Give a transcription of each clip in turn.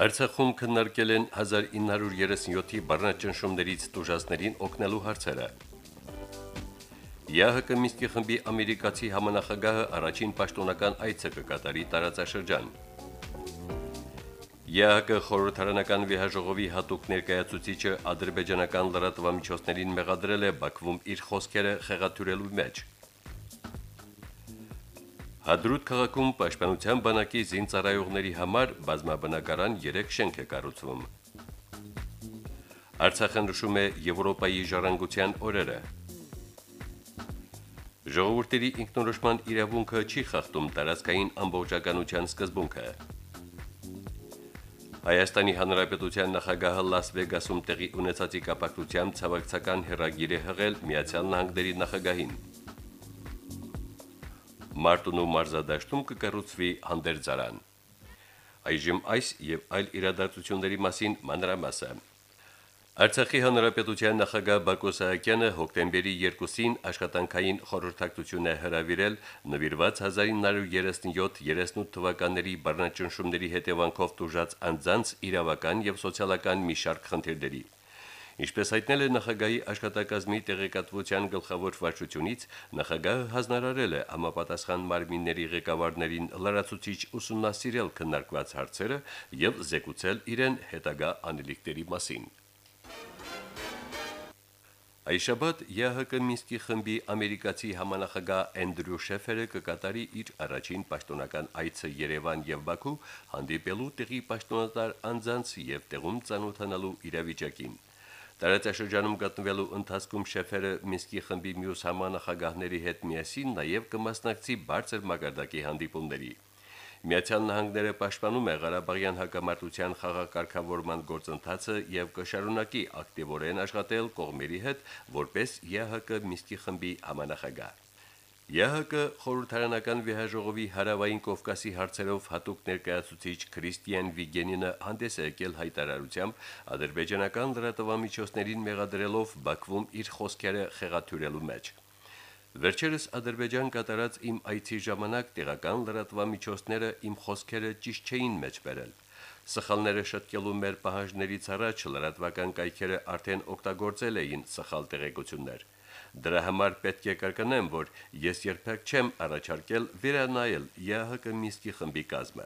Արցախում քննարկել են 1937-ի բռնաճնշումներից տուժածներին օգնելու հարցերը։ ԵԱՀԿ Մինսկի խմբի ամերիկացի համանախագահը առաջին պաշտոնական այցը կկատարի տարածաշրջան։ ԵԱՀԿ խորհրդարանական վեհաժողովի հատուկ ներկայացուցիչը ադրբեջանական լրատվամիջոցներին մեղադրել է Բաքվում իր խոսքերը խեղաթյուրելու մեջ։ Հադրուտ քաղաքում պաշտպանության բանակի զինծառայողների համար բազմաբնակարան 3 շենք է կառուցվում։ Արցախը նշում է Եվրոպայի ժառանգության օրերը։ Ժողովրդերի ինքնորոշման իրավունքը չի խախտում տարածքային ամբողջականության սկզբունքը։ Հայաստանի Հանրապետության նախագահը Լաս Վեգասում տեղի ունեցածի կապակցությամբ ցավակցական հերագիր է հղել Միացյալ Նահանգների նախագահին։ Մարտունու մարզադաշտում կկառուցվի հանդերձարան։ Այժմ այս եւ այլ իրադարձությունների մասին մանրամասը։ Արցախի հանրապետության նախագահ Բակո Սահակյանը հոկտեմբերի 2-ին աշխատանքային խորհրդակցություն է հրավիրել նվիրված 1937-38 թվականների բռնաճնշումների հետևանքով տուժած անձանց իրավական եւ սոցիալական մի շարք խնդիրների։ Ինչպես հայտնել է նախագահի աշխատակազմի տեղեկատվության գլխավոր վարչությունից, նախագահը հանձնարարել է համապատասխան մարմինների ղեկավարներին լրացուցիչ ուսումնասիրել քննարկված հարցերը եւ զեկուցել իրեն հետագա անելիքների մասին։ Այշաբաթ ԵՀԿ Մինսկի խմբի ամերիկացի համանախագահ Էնդրյու Շեֆերը կկատարի իր առաջին պաշտոնական այցը Երևան եւ Բաքու հանդիպելու տեղի պաշտոնատար անձանց եւ տեղում ցանոթանալու իրավիճակին։ Տարածաշրջանում գտնվելու ընթացքում շեֆերը Մինսկի խմբի մյուս համանախագահների հետ միասին նաև կմասնակցի բարձր մակարդակի հանդիպումների։ Միացյալ Նահանգները պաշտպանում է Ղարաբաղյան հակամարտության խաղակարգավորման գործընթացը եւ կշարունակի ակտիվորեն աշխատել կողմերի հետ որպես ԵՀԿ Մինսկի խմբի համանախագահ։ ԵՀԿ խորհրդարանական վեհաժողովի հարավային Կովկասի հարցերով հատուկ ներկայացուցիչ Քրիստիան Վիգենինը հանդես է եկել հայտարարությամբ ադրբեջանական լրատվամիջոցներին մեղադրելով Բաքվում իր խոսքերը խեղաթյուրելու մեջ։ Վերջերս Ադրբեջան կատարած իմ այցի ժամանակ տեղական լրատվամիջոցները իմ խոսքերը ճիշտ չէին մեջ բերել։ Սխալները շտկելու մեր պահանջներից առաջ լրատվական կայքերը արդեն օգտագործել էին սխալ տեղեկություններ։ Դրա համար պետք է կրկնեմ, որ ես երբեք չեմ առաջարկել վերանայել ԵԱՀԿ Մինսկի խմբի կազմը։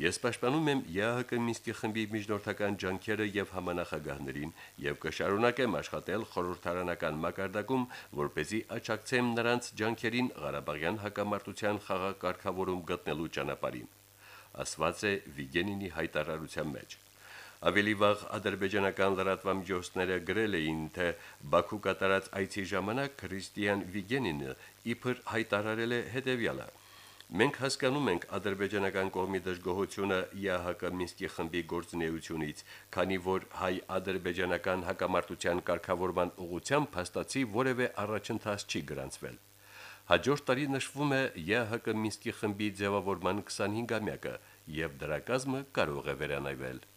Ես պաշտպանում եմ ԵԱՀԿ Մինսկի խմբի միջնորդական ջանքերը եւ համանախագահներին եւ կշարունակեմ աշխատել խորհրդարանական մակարդակում, որ เป զի աճակցեմ նրանց ջանքերին Ղարաբաղյան հակամարտության խաղակարգավորում գտնելու ճանապարհին։ Ասված է Վիգենինի հայտարարության մեջ։ Ավելի վաղ ադրբեջանական լրատվամիջոցները գրել էին, թե Բաքու կատարած այցի ժամանակ Քրիստիան Վիգենինը իբր հայտարարել է հետևյալը. Մենք հասկանում ենք ադրբեջանական կողմի դժգոհությունը ԵԱՀԿ Մինսկի խմբի գործունեությունից, քանի որ հայ-ադրբեջանական հակամարտության կարգավորման ուղղությամբ փաստացի որևէ առաջընթաց չի գրանցվել։ Հաջորդ տարի նշվում է ԵԱՀԿ Մինսկի խմբի ձևավորման 25-ամյակը, եւ դրա կազմը կարող է վերանայվել։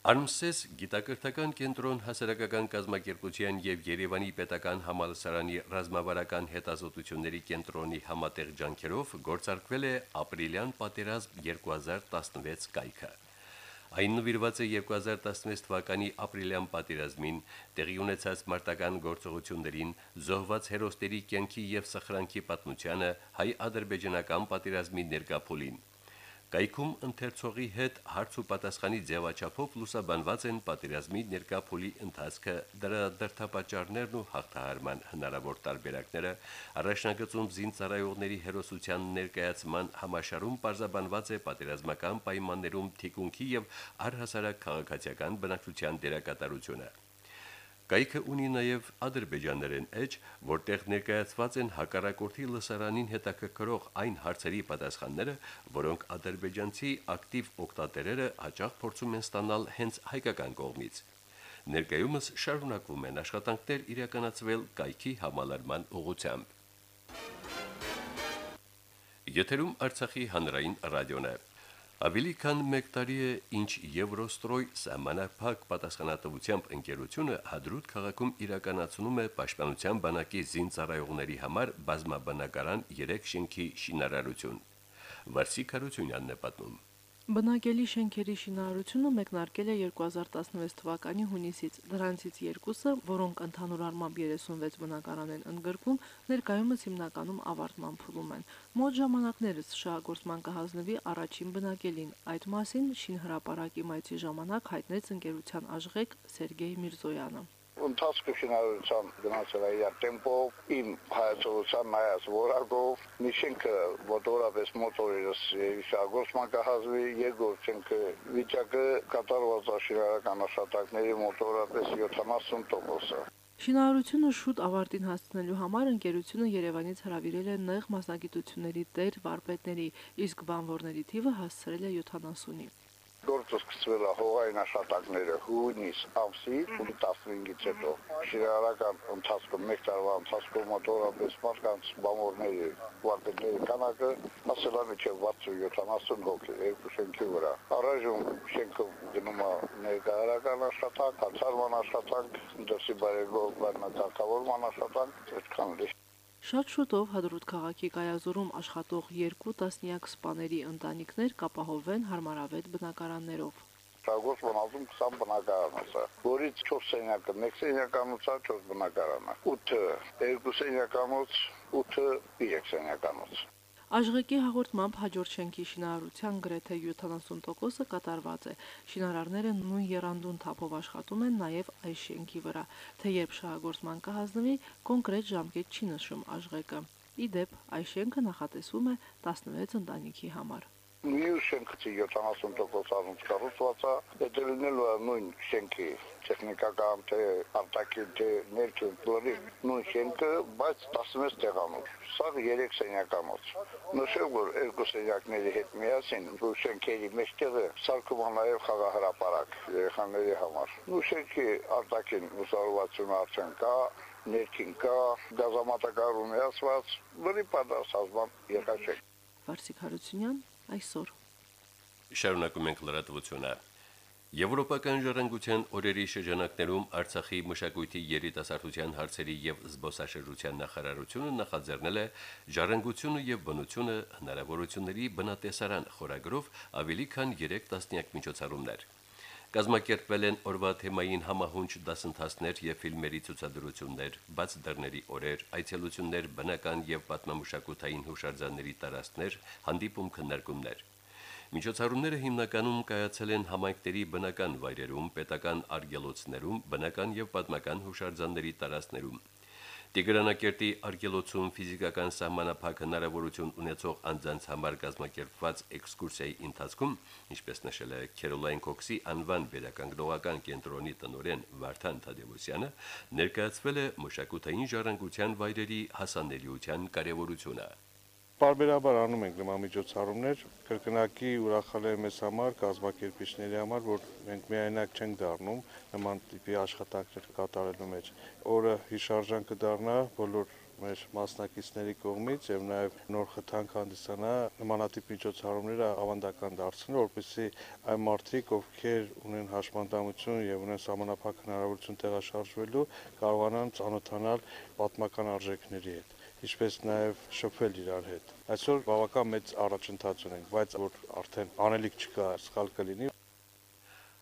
Արմսես գիտակրթական կենտրոն հասարակական կազմակերպության եւ Երևանի պետական համալսարանի ռազմավարական հետազոտությունների կենտրոնի համատեղ ջանքերով գործարկվել է ապրիլյան պատերազմ 2016 կայքը։ Այն նվիրված է 2016 թվականի ապրիլյան պատերազմին տեղի ունեցած մարտական գործողություններին, զոհված հերոսների կյանքի եւ սխրանքի պատմությանը, հայ-ադրբեջանական պատերազմի ներկապոլին։ Կայքում ընթերցողի հետ հարց ու պատասխանի ձևաչափով լուսաբանված են պատերազմի ներկա փուլի ընթացքը, դրա դրդապատճառներն ու հաղթահարման հնարավոր տարբերակները, առաջնագծում զինծառայողների հերոսության ներկայացման համաշարում պարզաբանված է պատերազմական պայմաններում թիկունքի եւ առհասարակ քաղաքացիական բնակչության դերակատարությունը։ Կայքը ունի նաև ադրբեջաներեն էջ, որտեղ ներկայացված են հակառակորդի լսարանին հետաքրքրող այն հարցերի պատասխանները, որոնք ադրբեջանցի ակտիվ օկտատերերը հաճախ փորձում են ստանալ հենց հայկական կողմից։ Ներկայումս շարունակվում են աշխատանքներ իրականացվել կայքի համալրման ուղղությամբ։ Եթերում Արցախի հանրային ռադիոն է։ Ավելի քան 1 տարի է, ինչ Եվրոստրոյ սահմանափակ պատասխանատվությամբ ընկերությունը Հադրուտ քաղաքում իրականացնում է պաշտպանության բանակի զինծառայողների համար բազմաբնակարան 3 շենքի շինարարություն։ Վարսիկ Հարությունյանն է պատմում։ Բնակելի շենքերի շինարարությունը մեկնարկել է 2016 թվականի հունիսից։ Դրանցից երկուսը, որոնք ընդհանուր առմամբ 36 բնակարան են ընդգրկում, ներկայումս հիմնականում ավարտման փուլում են։ Մոտ ժամանակներս շահագործման կհանձնվի առաջին բնակելին։ Այդ մասին շինհրապարակի մայցի ժամանակ հայտնեց ընկերության աշխեք Սերգեյ Միրզոյանը ընթացքը շինարարության գնացել է իր տեմպով, իմ հայացողության նայած որակով, մի շենքը մոտորապես մոտորերս շահգործման կհազվի, երկրորդ շենքը վիճակը կատարված աշինարական աշխատանքների մոտորապես 70%-ը։ Շինարարությունը շուտ ավարտին հասցնելու համար ընկերությունը Երևանից հրավիրել է նեղ մասնագիտությունների տեր վարպետների, իսկ բանվորների թիվը հասցրել է 70-ի գործը սկսվել է հողային աշխատանքները հունիս ամսի 15-ից հետո շիրարական ընթացքում մեկ տարվա ընթացքում մոտորապես մարդկանց բամորների վարտերների կանակը հասել է մինչև 60-70 հոգի երկու շենքի վրա առայժմ շենքը գնում է ներկայարական աշխատանք, հացարման աշխատանք, դրսի բարեգող բեռնատարկավորման աշխատանք, այդքան լի Շատ շուտով Հադրուտ քաղաքի կայազորում աշխատող երկու տասնյակ սպաների ընտանիքներ կապահովեն հարմարավետ բնակարաններով։ Շագոս բանալում 20 բնակարան է, որից 4 սենյակը, 1 սենյականոց է 4 բնակարանը, 8-ը 2 սենյականոց, 8-ը 3 սենյականոց։ Աշխեկի հաղորդմամբ հաջորդ շենքի շինարարության գրեթե 70%-ը կատարված է։ Շինարարները նույն երանդուն թափով աշխատում են նաև այս շենքի վրա, թե երբ շահագործման կհանձնվի, կոնկրետ ժամկետ չի նշում աշխեկը։ Ի դեպ, այս շենքը նախատեսվում է 16 ընտանիքի համար մյուս շենքը 70% առանց կառուցված է, դա լինելու է նույն շենքի տեխնիկական թե արտաքին թե ներքին բլորի նույն շենքը, բայց 16 տեղանոց։ Սա 3 սենյականոց։ Նշեմ, որ երկու սենյակների հետ միասին ու շենքերի մեջտեղը սարքում նաև խաղահրապարակ երեխաների համար։ Ու շենքի արտաքին ուսարվածությունը արդեն կա, ներքին կա, գազամատակարարում է ասված, որի պատասխան եղաշեք։ Վարսիկ Հարությունյան այսօր։ Շարունակում ենք լրատվությունը։ Եվրոպական ժառանգության օրերի շրջանակներում Արցախի մշակույթի երիտասարդության հարցերի եւ զբոսաշրջության նախարարությունը նախաձեռնել է ժառանգությունը եւ բնությունը հնարավորությունների բնատեսարան խորագրով ավելի քան 3 տասնյակ միջոցառումներ։ Կազմակերպվել են օրվա թեմային համահունչ դասընթացներ եւ ֆիլմերի ցուցադրություններ, բաց դռների օրեր, այցելություններ, բնական եւ պատմամշակութային հուշարձանների տարածքներ, հանդիպում քննարկումներ։ Միջոցառումները հիմնականում կայացել են համայնքների բնական վայրերում, պետական արգելոցներում, բնական եւ պատմական հուշարձանների տարածքներում։ Տիգրանակերտի արգելոցում ֆիզիկական սահմանափակ հնարավորություն ունեցող անձանց համար կազմակերպված էքսկուրսիայի ընթացքում, ինչպես նշել է Քերոլայն Կոքսի անվան վերականգնողական կենտրոնի տնօրեն Վարդան Թադևոսյանը, ներկայացվել է մշակութային ժառանգության վայրերի հասանելիության կարևորությունը։ Պարբերաբար անում ենք նման միջոցառումներ, կրկնակի ուրախալ է մեզ համար, կազմակերպիչների համար, որ մենք միայնակ չենք դառնում նման տիպի աշխատանքներ կատարելու մեջ։ Օրը հիշարժան կդառնա բոլոր մեր մասնակիցների կողմից եւ նաեւ նոր խթանք հանդիսանա նմանատիպ միջոցառումները ավանդական դարձնել, որպեսզի այն մարդիկ, ովքեր ունեն հաշմանդամություն եւ ունեն համանապակ հնարավորություն տեղաշարժվելու, կարողանան ծանոթանալ պատմական արժեքների հետ ինչպես նաև շփվել իրար հետ։ Այսօր բավական մեծ առաջընթաց ունենք, բայց որ արդեն անելիք չկա, սխալ կլինի։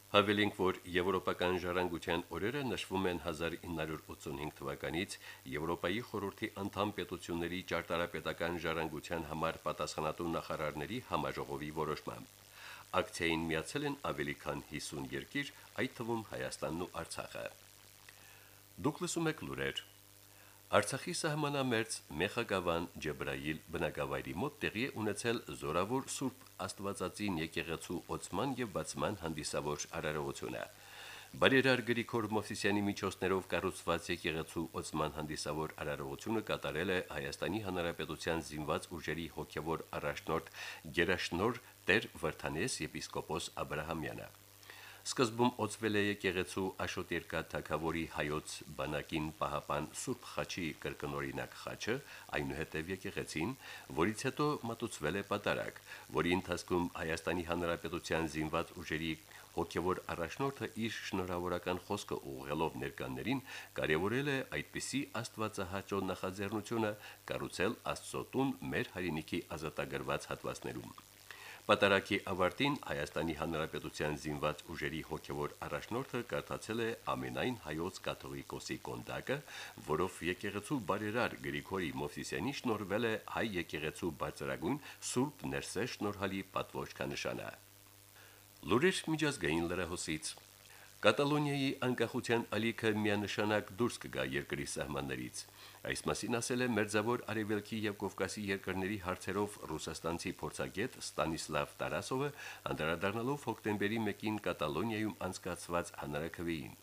Հավելենք, որ Եվրոպական ժառանգության օրերը նշվում են 1985 թվականից Եվրոպայի խորհրդի անդամ պետությունների ճարտարապետական ժառանգության համար պատասխանատու նախարարների համաժողովի որոշմամբ։ Ակցիային միացել են ավելի քան 50 երկիր, այդ թվում Հայաստանն ու Արցախը։ Դուք լսում եք լուրեր Արցախի սահմանամերձ Մեխագավան Ջեբրայիլ բնակավայրի մոտ տեղի է ունեցել զորավոր Սուրբ Աստվածածին եկեղեցու օծման եւ բացման հանդիսավոր արարողությունը։ Բարերար Գրիգոր Մովսիսյանի միջոցներով կառուցված եկեղեցու օծման հանդիսավոր արարողությունը կատարել է Հայաստանի Հանրապետության զինված ուժերի հոգևոր առաջնորդ Գերաշնոր Տեր Վրթանես եպիսկոպոս Աբ รา համյանը։ Սկզբում օծվել է եկեղեցու Աշոտ Երկաթ Թագավորի հայոց բանակին պահապան Սուրբ Խաչի կրկնօրինակ խաչը, այնուհետև եկեղեցին, որից հետո մատուցվել է պատարակ, որի ընթացքում Հայաստանի Հանրապետության զինված ուժերի հոգևոր առաջնորդը իր շնորհավորական խոսքը ուղղելով ներկաններին կարևորել է այդպիսի աստվածահաճո նախաձեռնությունը կառուցել Աստծոտուն մեր հայրենիքի ազատագրված հատվածներում։ Պատարակի ավարտին Հայաստանի Հանրապետության զինված ուժերի հոգևոր առաջնորդը կարդացել է ամենայն հայոց կաթողիկոսի կոնդակը, որով եկեղեցու բարերար Գրիգորի Մովսիսյանի շնորհվել է հայ եկեղեցու բարձրագույն Սուրբ Ներսե շնորհալի պատվոճքանշանը։ Լուրեր միջազգային լրահոսից Կատալոնիայի անկախության ալիքը միանշանակ դուրս կգա երկրի սահմաններից։ Այս մասին ասել է Մերձավոր Արևելքի եւ Կովկասի երկրների հարցերով ռուսաստանցի փորձագետ Ստանիսլավ Տարասովը, անդրադառնալով հոկտեմբերի 1-ին Կատալոնիայում անցկացված հանրակրվեին։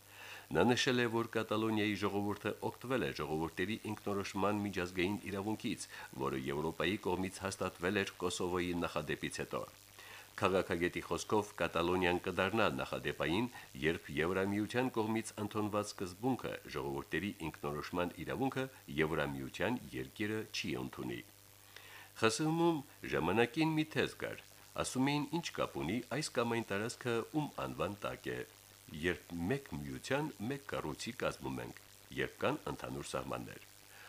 Նա նշել է, որ Կատալոնիայի ժողովուրդը օգտվել է ժողովուրդերի ինքնորոշման միջազգային իրավունքից, որը Եվրոպայի կողմից հաստատվել էր Կոսովոյի նախադեպից հետո։ Քաղաքագետի խոսքով Կատալոնիան կդառնա նախադեպային, երբ Եվրամիության կողմից ընդունված սկզբունքը ժողովուրդերի ինքնորոշման իրավունքը Եվրամիության երկիրը չի ընդունի։ ԽՍՀՄ-ում ժամանակին մի թեզ կար, ասում էին ինչ կապ ունի այս կամ այն տարածքը ում անվան տակ է, երբ մեկ միության մեկ կառույցի կազմում ենք, երբ կան ընդհանուր սահմաններ։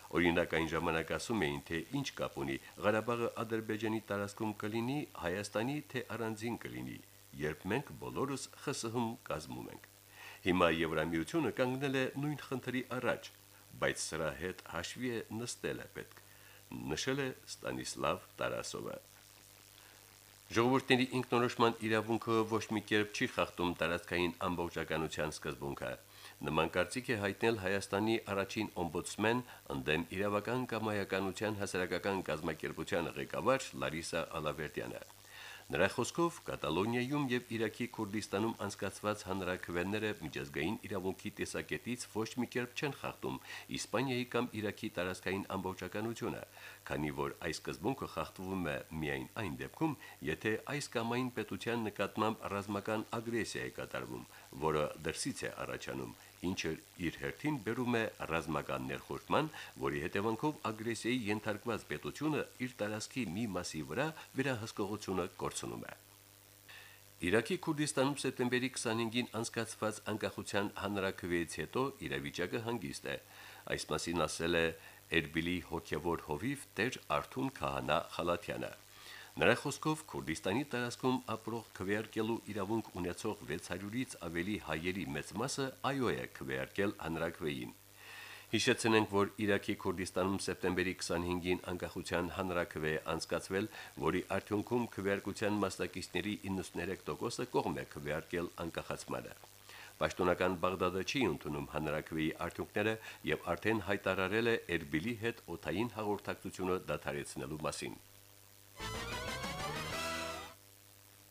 Օրինակ այն ժամանակ ասում էին, թե ինչ կապ ունի. Ղարաբաղը Ադրբեջանի տարածքում կլինի, Հայաստանի թե առանձին կլինի, երբ մենք բոլորս ԽՍՀՄ կազմում ենք։ Հիմա Եվրամիությունը կանգնել է նույն խնդրի առաջ, բայց սրա հետ հաշվի է նստել է պետք, նշել է Ստանիսլավ Տարասովը։ Ժողովրդների ինքնորոշման իրավունքը ոչ մի կերպ չի խախտում տարածքային ամբողջականության սկզբունքը։ Նման կարծիք է հայտնել Հայաստանի առաջին օմբուդսմեն ընդդեմ իրավական կամայականության հասարակական կազմակերպության ղեկավար Լարիսա Ալավերդյանը։ Նրա խոսքով Կատալոնիայում եւ Իրաքի Քուրդիստանում անցկացված հանրակրվենները միջազգային իրավունքի տեսակետից ոչ մի կերպ չեն խախտում Իսպանիայի կամ Իրաքի տարածքային ամբողջականությունը, քանի որ այս սկզբունքը խախտվում է միայն այն դեպքում, եթե այս կամ այն պետության նկատմամբ ռազմական ագրեսիա է կատարվում, որը դրսից է առաջանում ինչը իր հերթին բերում է ռազմական ներխուժման, որի հետևանքով ագրեսիայի ենթարկված պետությունը իր տարածքի մի մասի վրա վերահսկողությունը կորցնում է։ Իրաքի Քուրդիստանում սեպտեմբերի 25-ին անցկացված անկախության հանրակրվեից հետո իրավիճակը հանգիստ է։ Այս մասին ասել է Էրբիլի հոգևոր հովիվ Տեր Արթուն Քահանա Խալաթյանը։ Նրա խոսքով Քուրդիստանի տարածքում ապրող քվեարկելու իրավունք ունեցող 600-ից ավելի հայերի մեծ մասը այո է քվեարկել հանրակրվեին։ Հիշեցնենք, որ Իրաքի Քուրդիստանում սեպտեմբերի 25-ին անկախության հանրակրվե անցկացվել, որի արդյունքում քվեարկության մասնակիցների 93%-ը կողմ է քվեարկել անկախացմանը։ Պաշտոնական Բաղդադը չի ընդունում հանրակրվեի արդյունքները եւ արդեն հայտարարել է Էրբիլի հետ օթային հաղորդակցությունը դադարեցնելու մասին։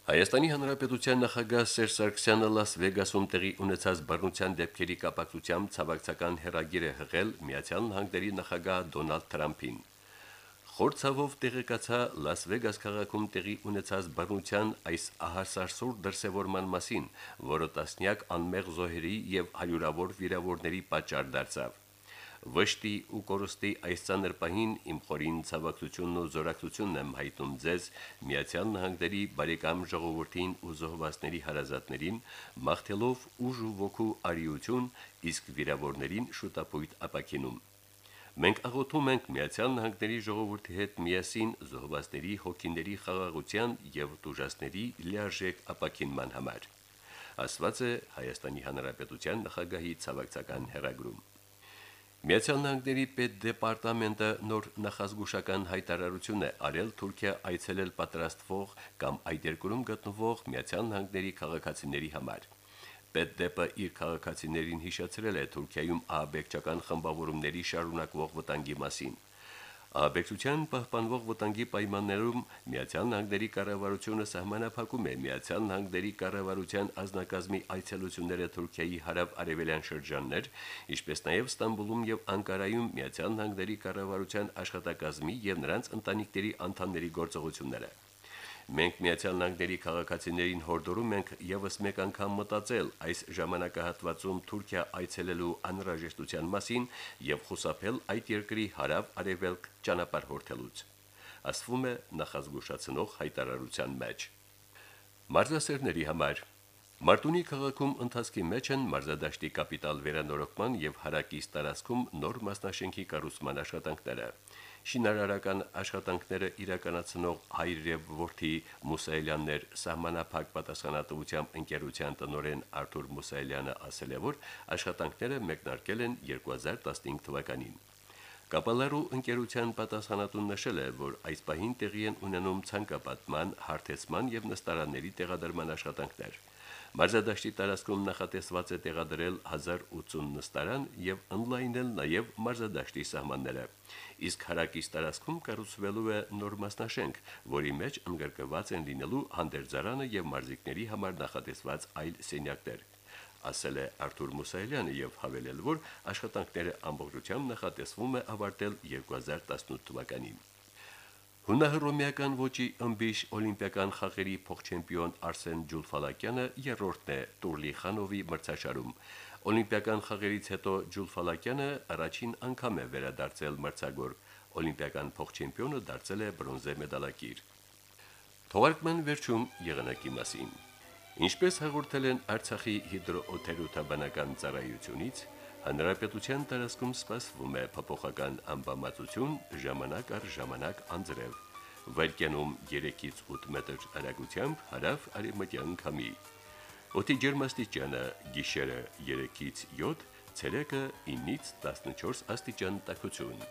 Հայաստանի Հանրապետության նախագահ Սերժ Սարգսյանը Լաս Վեգասում տեղի ունեցած բռնության դեպքերի կապակցությամբ ցավակցական հերագիր է հղել Միացյալ Նահանգների նախագահ Դոնալդ Թրամփին։ Խորցավով տեղեկացա Լաս Վեգաս քաղաքում տեղի ունեցած բռնության այս ահասարսուր դրսևորման մասին, որը տասնյակ անմեղ զոհերի եւ հարյուրավոր վիրավորների պատճառ դարձավ։ Վշտի ու կորստի այս ցաներ պահին իմ խորին ցավակցությունն ու զորակցությունն եմ հայտնում ձեզ Միացյալ Նահանգների բարեկամ ժողովրդին ու զոհվածների հարազատներին, մաղթելով ուժ ու ոգու արիություն, իսկ վիրավորներին շուտապույտ ապակինում։ Մենք աղոթում ենք Միացյալ Նահանգների ժողովրդի հետ միասին զոհվածների հոգիների խաղաղության եւ դուժասների լիարժեք ապակինման համար։ Ասված է Հայաստանի Հանրապետության նախագահի ցավակցական հերագրում։ Միացյալ Նահանգների պետդեպարտամենտը նոր նախազգուշական հայտարարություն է արել Թուրքիա այցելել պատրաստվող կամ այդ երկրում գտնվող Միացյալ Նահանգների քաղաքացիների համար։ Պետդեպը իր քաղաքացիներին հիշեցրել է Թուրքիայում ահաբեկչական խմբավորումների շարունակվող վտանգի մասին։ Աբեկցության պահպանվող վտանգի պայմաններում Միացյալ Նահանգների կառավարությունը սահմանափակում է Միացյալ Նահանգների կառավարության ազնագազմի այցելությունները Թուրքիայի հարավ-արևելյան շրջաններ, ինչպես նաև Ստամբուլում եւ Անկարայում Միացյալ Նահանգների կառավարության աշխատակազմի եւ նրանց ընտանիքների անդամների գործողությունները։ Մենք Միացյալ Նահանգների քաղաքացիներին հորդորում ենք եւս մեկ անգամ մտածել այս ժամանակահատվածում Թուրքիա այցելելու անհրաժեշտության մասին եւ խուսափել այդ երկրի հարավ-արևելք ճանապարհ հորթելուց։ Ասվում է նախազգուշացնող հայտարարության մեջ։ Մարզասերների համար. Մարտունի քաղաքում ընթացքի մեջ են մարզադաշտի կապիտալ վերանորոգման եւ հարակից տարածքում նոր մասնաշենքի կառուցման աշխատանքները շինարարական աշխատանքները իրականացնող հայր եւ որդի Մուսայելյաններ սահմանափակ պատասխանատվությամբ ընկերության տնօրեն Արթուր Մուսայելյանը ասել է, որ աշխատանքները մեկնարկել են 2015 թվականին։ Կապալարու ընկերության պատասխանատուն նշել է, որ այս պահին տեղի են ունենում ցանկապատման, հարթեցման եւ նստարանների տեղադրման աշխատանքներ։ Մարզադաշտի տարածքում նախատեսված է տեղադրել 1080 նստարան եւ օնլայնել նաեւ մարզադաշտի սահմանները։ Իսկ հարակից տարածքում կառուցվելու է նոր մասնաշենք, որի մեջ ընդգրկված են լինելու հանդերձարանը եւ մարզիկների համար նախատեսված այլ սենյակներ ասել է Արթուր Մուսայելյանը եւ հավելել, որ աշխատանքները ամբողջությամբ նախատեսվում է ավարտել 2018 թվականին։ Հունահռոմեական ոճի ըմբիշ օլիմպիական խաղերի փոխ-չեմպիոն Արսեն Ջուլֆալակյանը երրորդն է Տուրլի Խանովի մրցաշարում։ Օլիմպիական խաղերից հետո Ջուլֆալակյանը առաջին անգամ է վերադարձել մրցագոր։ Օլիմպիական փոխ-չեմպիոնը դարձել է բրոնզե մեդալակիր։ Թողարկման վերջում եղանակի մասին։ Ինչպես հաղորդել են Արցախի հիդրոօթերոթաբանական ծառայությունից, Հանրապետության տարածքում սպասվում է փոփոխական ամպամածություն ժամանակ առ ժամանակ անձրև։ Վարկյանում 3-ից 8 մետր հեռագությամբ հարավ արևմտյան քամի։ Օդի ջերմաստիճանը՝ գիշերը 3-ից 7, ցերեկը 9-ից 14 աստիճան տաքություն։